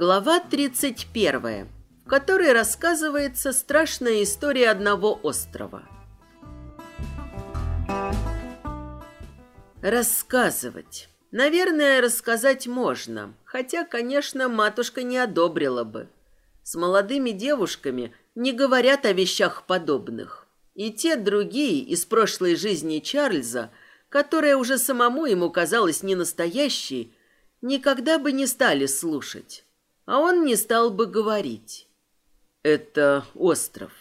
Глава 31, в которой рассказывается страшная история одного острова. Рассказывать. Наверное, рассказать можно, хотя, конечно, матушка не одобрила бы. С молодыми девушками не говорят о вещах подобных. И те другие из прошлой жизни Чарльза, которая уже самому ему казалась не настоящей, никогда бы не стали слушать. А он не стал бы говорить. «Это остров».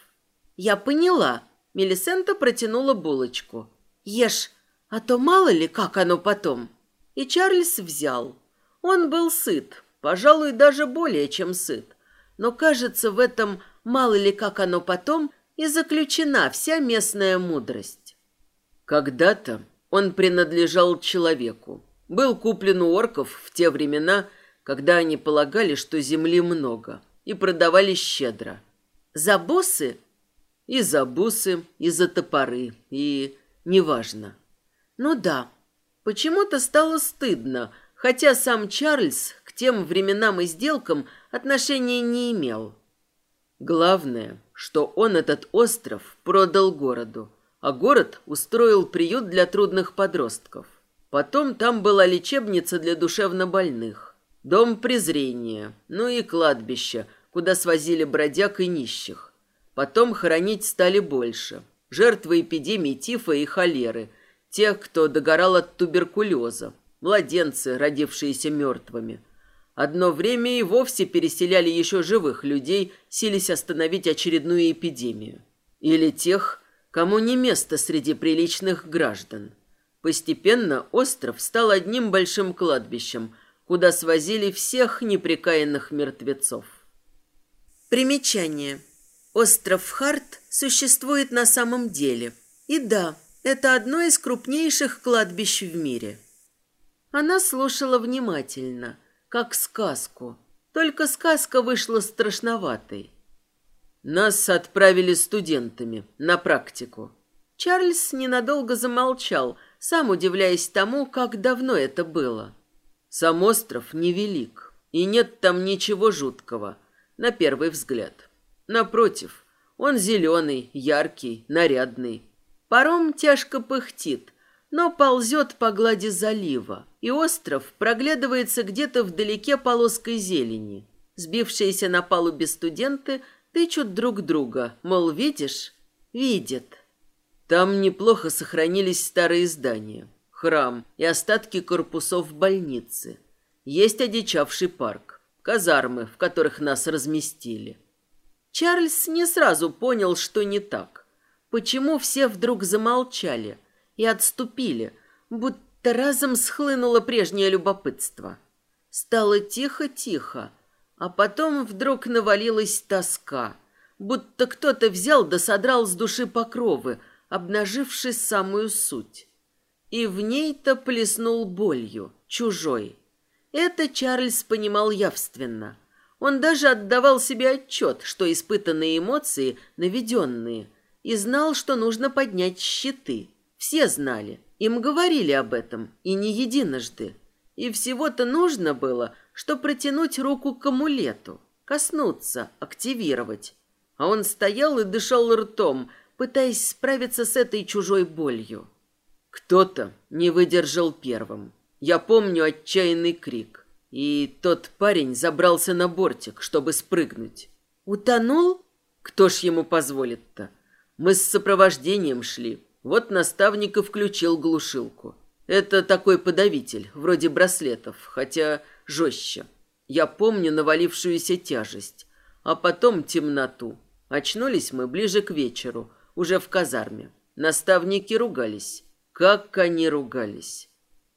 «Я поняла». Мелисента протянула булочку. «Ешь, а то мало ли, как оно потом». И Чарльз взял. Он был сыт, пожалуй, даже более чем сыт. Но, кажется, в этом мало ли, как оно потом, и заключена вся местная мудрость. Когда-то он принадлежал человеку. Был куплен у орков в те времена, когда они полагали, что земли много, и продавали щедро. За бусы? И за бусы, и за топоры, и... неважно. Ну да, почему-то стало стыдно, хотя сам Чарльз к тем временам и сделкам отношения не имел. Главное, что он этот остров продал городу, а город устроил приют для трудных подростков. Потом там была лечебница для душевнобольных, дом презрения, ну и кладбище, куда свозили бродяг и нищих. Потом хоронить стали больше. Жертвы эпидемии тифа и холеры, тех, кто догорал от туберкулеза, младенцы, родившиеся мертвыми – Одно время и вовсе переселяли еще живых людей, сились остановить очередную эпидемию. Или тех, кому не место среди приличных граждан. Постепенно остров стал одним большим кладбищем, куда свозили всех непрекаянных мертвецов. Примечание. Остров Харт существует на самом деле. И да, это одно из крупнейших кладбищ в мире. Она слушала внимательно – как сказку. Только сказка вышла страшноватой. Нас отправили студентами на практику. Чарльз ненадолго замолчал, сам удивляясь тому, как давно это было. Сам остров невелик, и нет там ничего жуткого, на первый взгляд. Напротив, он зеленый, яркий, нарядный. Паром тяжко пыхтит, но ползет по глади залива, и остров проглядывается где-то вдалеке полоской зелени. Сбившиеся на палубе студенты тычут друг друга, мол, видишь? Видят. Там неплохо сохранились старые здания, храм и остатки корпусов больницы. Есть одичавший парк, казармы, в которых нас разместили. Чарльз не сразу понял, что не так. Почему все вдруг замолчали – и отступили, будто разом схлынуло прежнее любопытство. Стало тихо-тихо, а потом вдруг навалилась тоска, будто кто-то взял да содрал с души покровы, обнаживший самую суть. И в ней-то плеснул болью, чужой. Это Чарльз понимал явственно. Он даже отдавал себе отчет, что испытанные эмоции наведенные, и знал, что нужно поднять щиты – все знали, им говорили об этом, и не единожды. И всего-то нужно было, что протянуть руку к амулету, коснуться, активировать. А он стоял и дышал ртом, пытаясь справиться с этой чужой болью. Кто-то не выдержал первым. Я помню отчаянный крик. И тот парень забрался на бортик, чтобы спрыгнуть. Утонул? Кто ж ему позволит-то? Мы с сопровождением шли, вот наставник и включил глушилку. Это такой подавитель, вроде браслетов, хотя жестче. Я помню навалившуюся тяжесть, а потом темноту. Очнулись мы ближе к вечеру, уже в казарме. Наставники ругались. Как они ругались.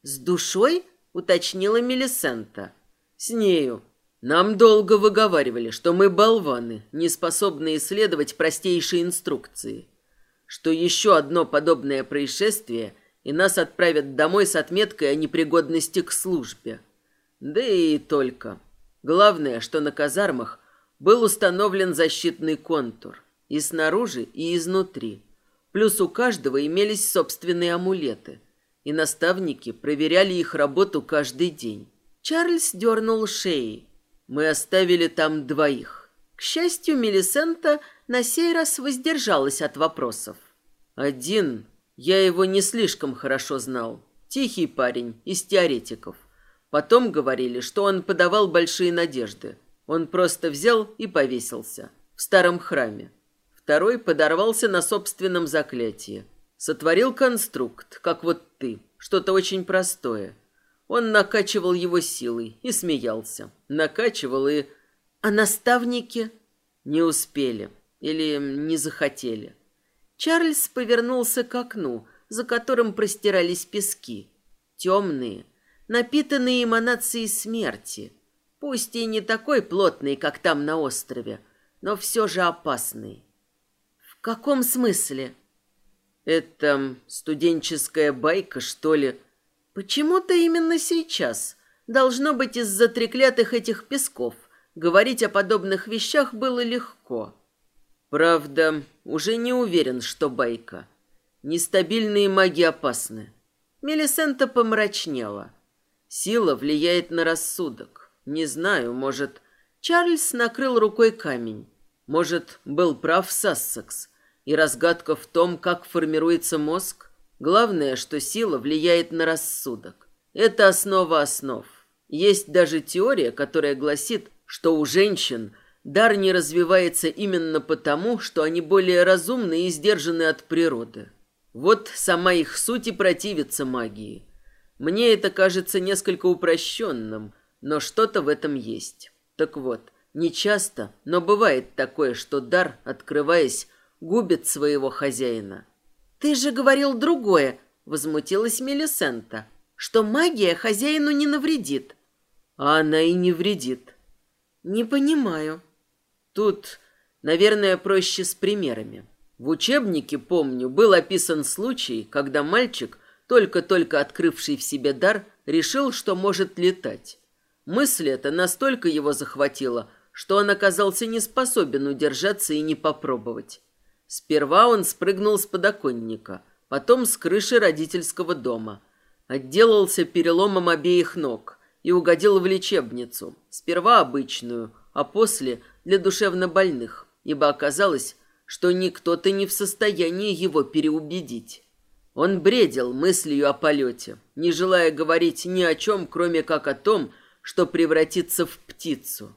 «С душой?» — уточнила Мелисента. «С нею. Нам долго выговаривали, что мы болваны, не способные исследовать простейшие инструкции что еще одно подобное происшествие, и нас отправят домой с отметкой о непригодности к службе. Да и только. Главное, что на казармах был установлен защитный контур. И снаружи, и изнутри. Плюс у каждого имелись собственные амулеты. И наставники проверяли их работу каждый день. Чарльз дернул шеи. Мы оставили там двоих. К счастью, Мелисента на сей раз воздержалась от вопросов. Один, я его не слишком хорошо знал. Тихий парень, из теоретиков. Потом говорили, что он подавал большие надежды. Он просто взял и повесился. В старом храме. Второй подорвался на собственном заклятии. Сотворил конструкт, как вот ты. Что-то очень простое. Он накачивал его силой и смеялся. Накачивал и... А наставники не успели или не захотели. Чарльз повернулся к окну, за которым простирались пески. Темные, напитанные эманацией смерти. Пусть и не такой плотный, как там на острове, но все же опасный. В каком смысле? Это студенческая байка, что ли? Почему-то именно сейчас. Должно быть из-за треклятых этих песков. Говорить о подобных вещах было легко. Правда, уже не уверен, что байка. Нестабильные маги опасны. Мелисента помрачнела. Сила влияет на рассудок. Не знаю, может... Чарльз накрыл рукой камень. Может, был прав Сассекс. И разгадка в том, как формируется мозг? Главное, что сила влияет на рассудок. Это основа основ. Есть даже теория, которая гласит, что у женщин дар не развивается именно потому, что они более разумны и сдержаны от природы. Вот сама их суть и противится магии. Мне это кажется несколько упрощенным, но что-то в этом есть. Так вот, не часто, но бывает такое, что дар, открываясь, губит своего хозяина. «Ты же говорил другое», — возмутилась Мелисента, «что магия хозяину не навредит». «А она и не вредит». «Не понимаю». «Тут, наверное, проще с примерами. В учебнике, помню, был описан случай, когда мальчик, только-только открывший в себе дар, решил, что может летать. Мысль эта настолько его захватила, что он оказался не способен удержаться и не попробовать. Сперва он спрыгнул с подоконника, потом с крыши родительского дома. Отделался переломом обеих ног и угодил в лечебницу, сперва обычную, а после для душевнобольных, ибо оказалось, что никто-то не в состоянии его переубедить. Он бредил мыслью о полете, не желая говорить ни о чем, кроме как о том, что превратится в птицу.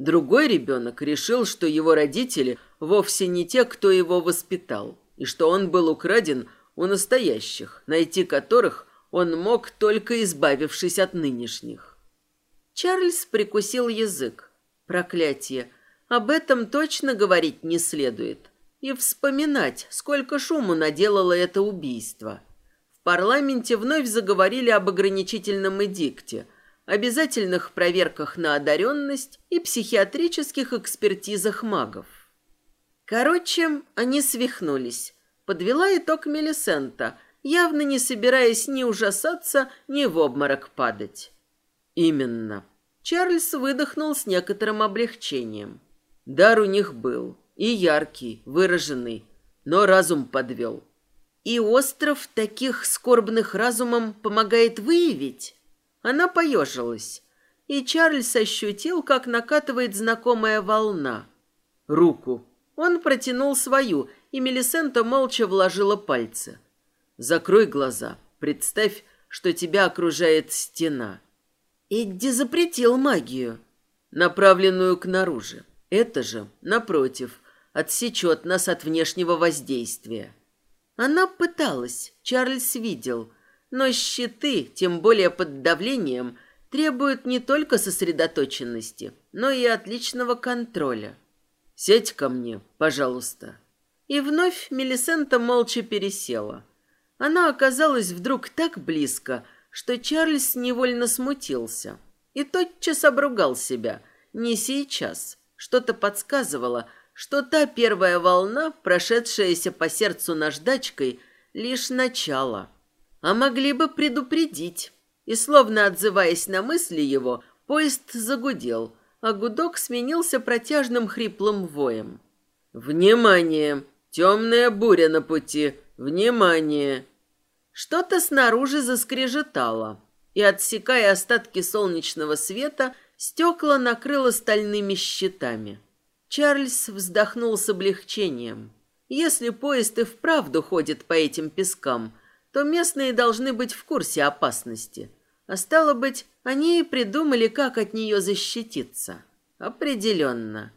Другой ребенок решил, что его родители вовсе не те, кто его воспитал, и что он был украден у настоящих, найти которых он мог, только избавившись от нынешних. Чарльз прикусил язык. Проклятие! Об этом точно говорить не следует и вспоминать, сколько шуму наделало это убийство. В парламенте вновь заговорили об ограничительном эдикте, обязательных проверках на одаренность и психиатрических экспертизах магов. Короче, они свихнулись. Подвела итог Мелисента, явно не собираясь ни ужасаться, ни в обморок падать. Именно. Чарльз выдохнул с некоторым облегчением. Дар у них был. И яркий, выраженный, но разум подвел. И остров таких скорбных разумом помогает выявить? Она поежилась, и Чарльз ощутил, как накатывает знакомая волна. Руку. Он протянул свою, и Мелисента молча вложила пальцы. «Закрой глаза. Представь, что тебя окружает стена». Эдди запретил магию, направленную к наружу. Это же, напротив, отсечет нас от внешнего воздействия. Она пыталась, Чарльз видел, но щиты, тем более под давлением, требуют не только сосредоточенности, но и отличного контроля. «Сядь ко мне, пожалуйста». И вновь Мелисента молча пересела. Она оказалась вдруг так близко, что Чарльз невольно смутился. И тотчас обругал себя. Не сейчас. Что-то подсказывало – что та первая волна, прошедшаяся по сердцу наждачкой, лишь начало. А могли бы предупредить. И, словно отзываясь на мысли его, поезд загудел, а гудок сменился протяжным хриплым воем. «Внимание! Темная буря на пути! Внимание!» Что-то снаружи заскрежетало, и, отсекая остатки солнечного света, Стекла накрыло стальными щитами. Чарльз вздохнул с облегчением. Если поезд и вправду ходит по этим пескам, то местные должны быть в курсе опасности. А стало быть, они и придумали, как от нее защититься. Определенно.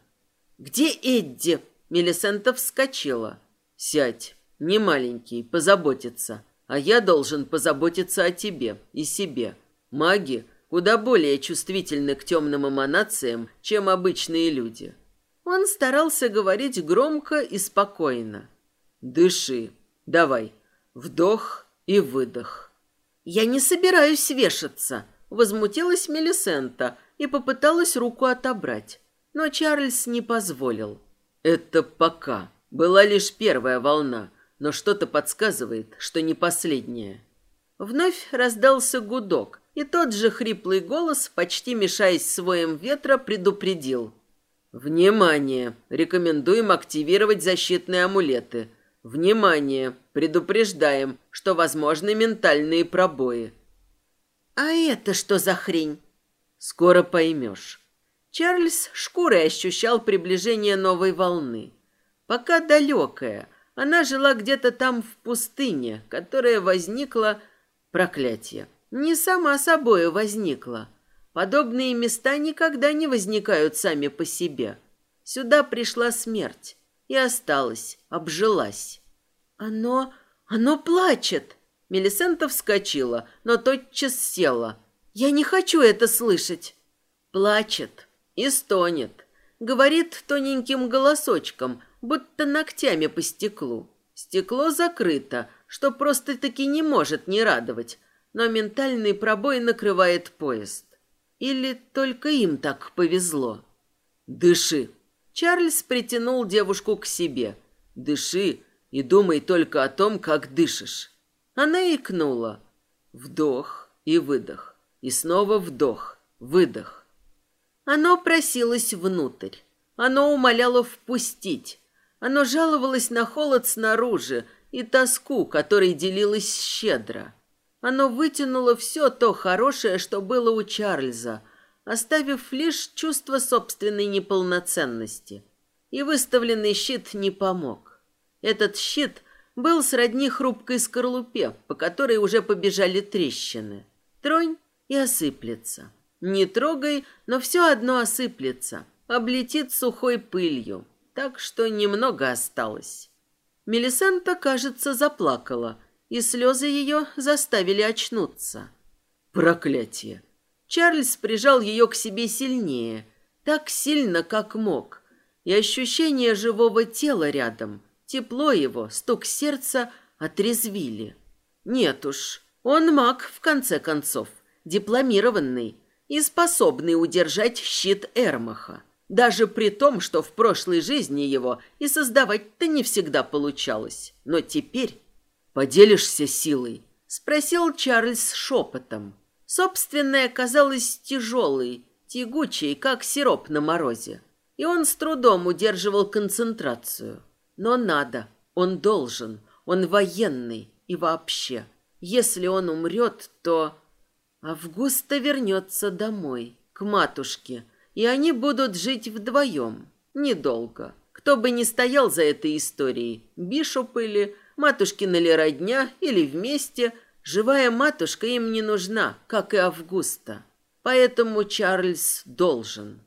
«Где Эдди?» Мелисента вскочила. «Сядь, не маленький, позаботиться. А я должен позаботиться о тебе и себе. Маги куда более чувствительны к темным эманациям, чем обычные люди». Он старался говорить громко и спокойно. «Дыши. Давай. Вдох и выдох». «Я не собираюсь вешаться», — возмутилась Мелисента и попыталась руку отобрать. Но Чарльз не позволил. «Это пока. Была лишь первая волна, но что-то подсказывает, что не последняя». Вновь раздался гудок, и тот же хриплый голос, почти мешаясь с воем ветра, предупредил. «Внимание! Рекомендуем активировать защитные амулеты. Внимание! Предупреждаем, что возможны ментальные пробои». «А это что за хрень?» «Скоро поймешь». Чарльз шкурой ощущал приближение новой волны. Пока далекая, она жила где-то там в пустыне, которая возникла... Проклятие. Не сама собою возникла. Подобные места никогда не возникают сами по себе. Сюда пришла смерть и осталась, обжилась. Оно... оно плачет. Мелисента вскочила, но тотчас села. Я не хочу это слышать. Плачет и стонет. Говорит тоненьким голосочком, будто ногтями по стеклу. Стекло закрыто, что просто-таки не может не радовать, но ментальный пробой накрывает поезд. Или только им так повезло? Дыши. Чарльз притянул девушку к себе. Дыши и думай только о том, как дышишь. Она икнула. Вдох и выдох. И снова вдох, выдох. Оно просилось внутрь. Оно умоляло впустить. Оно жаловалось на холод снаружи и тоску, которой делилось щедро. Оно вытянуло все то хорошее, что было у Чарльза, оставив лишь чувство собственной неполноценности. И выставленный щит не помог. Этот щит был сродни хрупкой скорлупе, по которой уже побежали трещины. Тронь и осыплется. Не трогай, но все одно осыплется, облетит сухой пылью, так что немного осталось. Мелисента, кажется, заплакала, и слезы ее заставили очнуться. Проклятие! Чарльз прижал ее к себе сильнее, так сильно, как мог, и ощущение живого тела рядом, тепло его, стук сердца отрезвили. Нет уж, он маг, в конце концов, дипломированный, и способный удержать щит Эрмаха. Даже при том, что в прошлой жизни его и создавать-то не всегда получалось. Но теперь... «Поделишься силой?» — спросил Чарльз шепотом. Собственная казалась тяжелой, тягучей, как сироп на морозе. И он с трудом удерживал концентрацию. Но надо, он должен, он военный и вообще. Если он умрет, то... Августа вернется домой, к матушке, и они будут жить вдвоем. Недолго. Кто бы ни стоял за этой историей, Бишоп или матушкина ли родня, или вместе, живая матушка им не нужна, как и Августа. Поэтому Чарльз должен.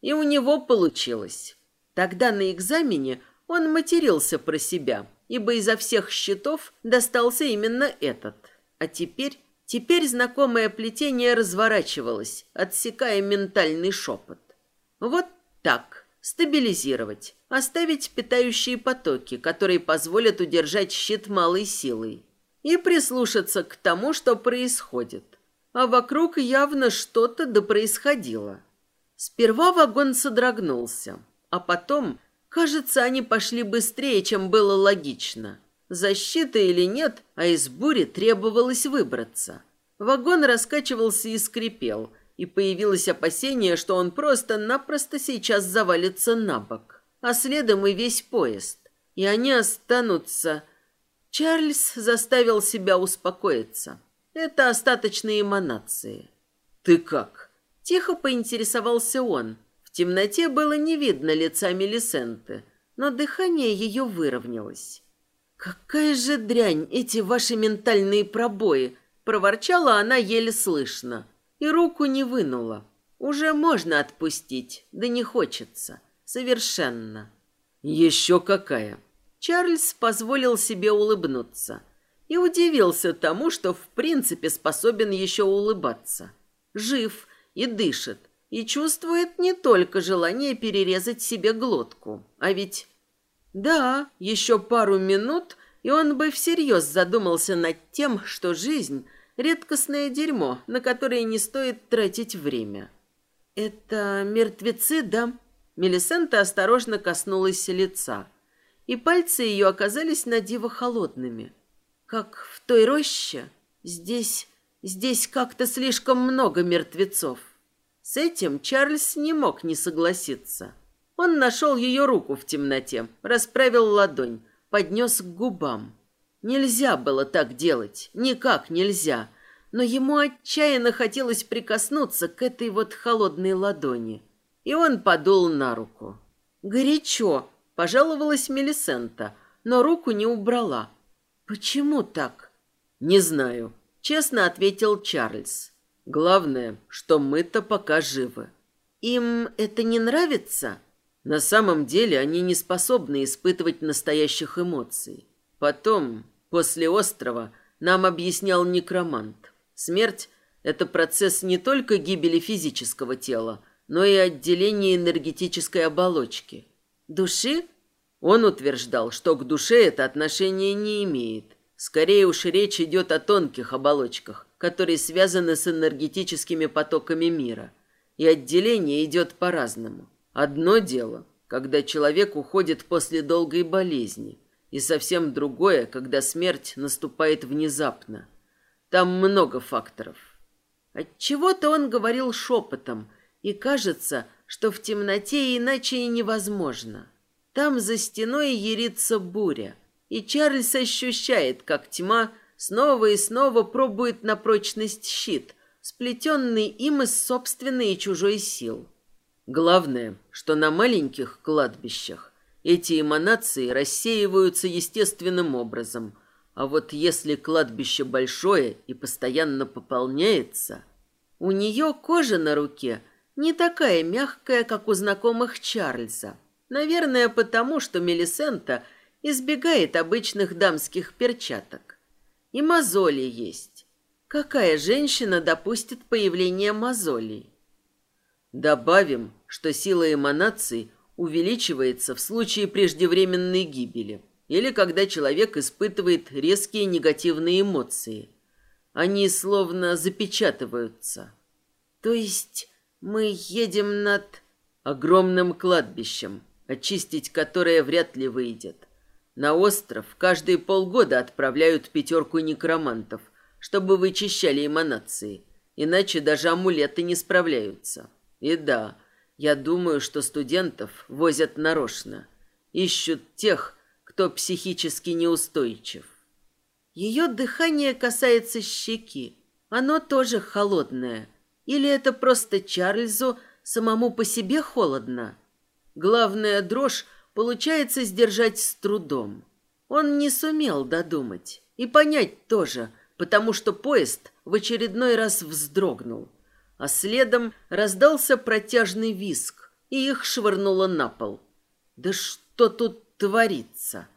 И у него получилось. Тогда на экзамене он матерился про себя, ибо изо всех счетов достался именно этот. А теперь Теперь знакомое плетение разворачивалось, отсекая ментальный шепот. Вот так. Стабилизировать. Оставить питающие потоки, которые позволят удержать щит малой силой. И прислушаться к тому, что происходит. А вокруг явно что-то да происходило. Сперва вагон содрогнулся, а потом, кажется, они пошли быстрее, чем было логично. Защита или нет, а из бури требовалось выбраться. Вагон раскачивался и скрипел, и появилось опасение, что он просто-напросто сейчас завалится на бок, а следом и весь поезд. И они останутся... Чарльз заставил себя успокоиться. Это остаточные эманации. «Ты как?» Тихо поинтересовался он. В темноте было не видно лица Мелисенты, но дыхание ее выровнялось. «Какая же дрянь эти ваши ментальные пробои!» Проворчала она еле слышно и руку не вынула. Уже можно отпустить, да не хочется. Совершенно. Еще какая. Чарльз позволил себе улыбнуться и удивился тому, что в принципе способен еще улыбаться. Жив и дышит, и чувствует не только желание перерезать себе глотку, а ведь... Да, еще пару минут, и он бы всерьез задумался над тем, что жизнь — редкостное дерьмо, на которое не стоит тратить время. «Это мертвецы, да?» Мелисента осторожно коснулась лица, и пальцы ее оказались на диво холодными. «Как в той роще? Здесь... здесь как-то слишком много мертвецов». С этим Чарльз не мог не согласиться. Он нашел ее руку в темноте, расправил ладонь, поднес к губам. Нельзя было так делать, никак нельзя но ему отчаянно хотелось прикоснуться к этой вот холодной ладони. И он подул на руку. «Горячо», — пожаловалась Мелисента, но руку не убрала. «Почему так?» «Не знаю», — честно ответил Чарльз. «Главное, что мы-то пока живы». «Им это не нравится?» На самом деле они не способны испытывать настоящих эмоций. Потом, после острова, нам объяснял некромант. Смерть – это процесс не только гибели физического тела, но и отделения энергетической оболочки. Души? Он утверждал, что к душе это отношение не имеет. Скорее уж речь идет о тонких оболочках, которые связаны с энергетическими потоками мира. И отделение идет по-разному. Одно дело, когда человек уходит после долгой болезни, и совсем другое, когда смерть наступает внезапно – там много факторов. Отчего-то он говорил шепотом, и кажется, что в темноте иначе и невозможно. Там за стеной ерится буря, и Чарльз ощущает, как тьма снова и снова пробует на прочность щит, сплетенный им из собственной и чужой сил. Главное, что на маленьких кладбищах эти эманации рассеиваются естественным образом – а вот если кладбище большое и постоянно пополняется, у нее кожа на руке не такая мягкая, как у знакомых Чарльза. Наверное, потому что Мелисента избегает обычных дамских перчаток. И мозоли есть. Какая женщина допустит появление мозолей? Добавим, что сила эманаций увеличивается в случае преждевременной гибели – или когда человек испытывает резкие негативные эмоции. Они словно запечатываются. То есть мы едем над огромным кладбищем, очистить которое вряд ли выйдет. На остров каждые полгода отправляют пятерку некромантов, чтобы вычищали эманации, иначе даже амулеты не справляются. И да, я думаю, что студентов возят нарочно. Ищут тех, кто психически неустойчив. Ее дыхание касается щеки. Оно тоже холодное. Или это просто Чарльзу самому по себе холодно? Главная дрожь получается сдержать с трудом. Он не сумел додумать. И понять тоже, потому что поезд в очередной раз вздрогнул. А следом раздался протяжный виск, и их швырнуло на пол. Да что тут творится?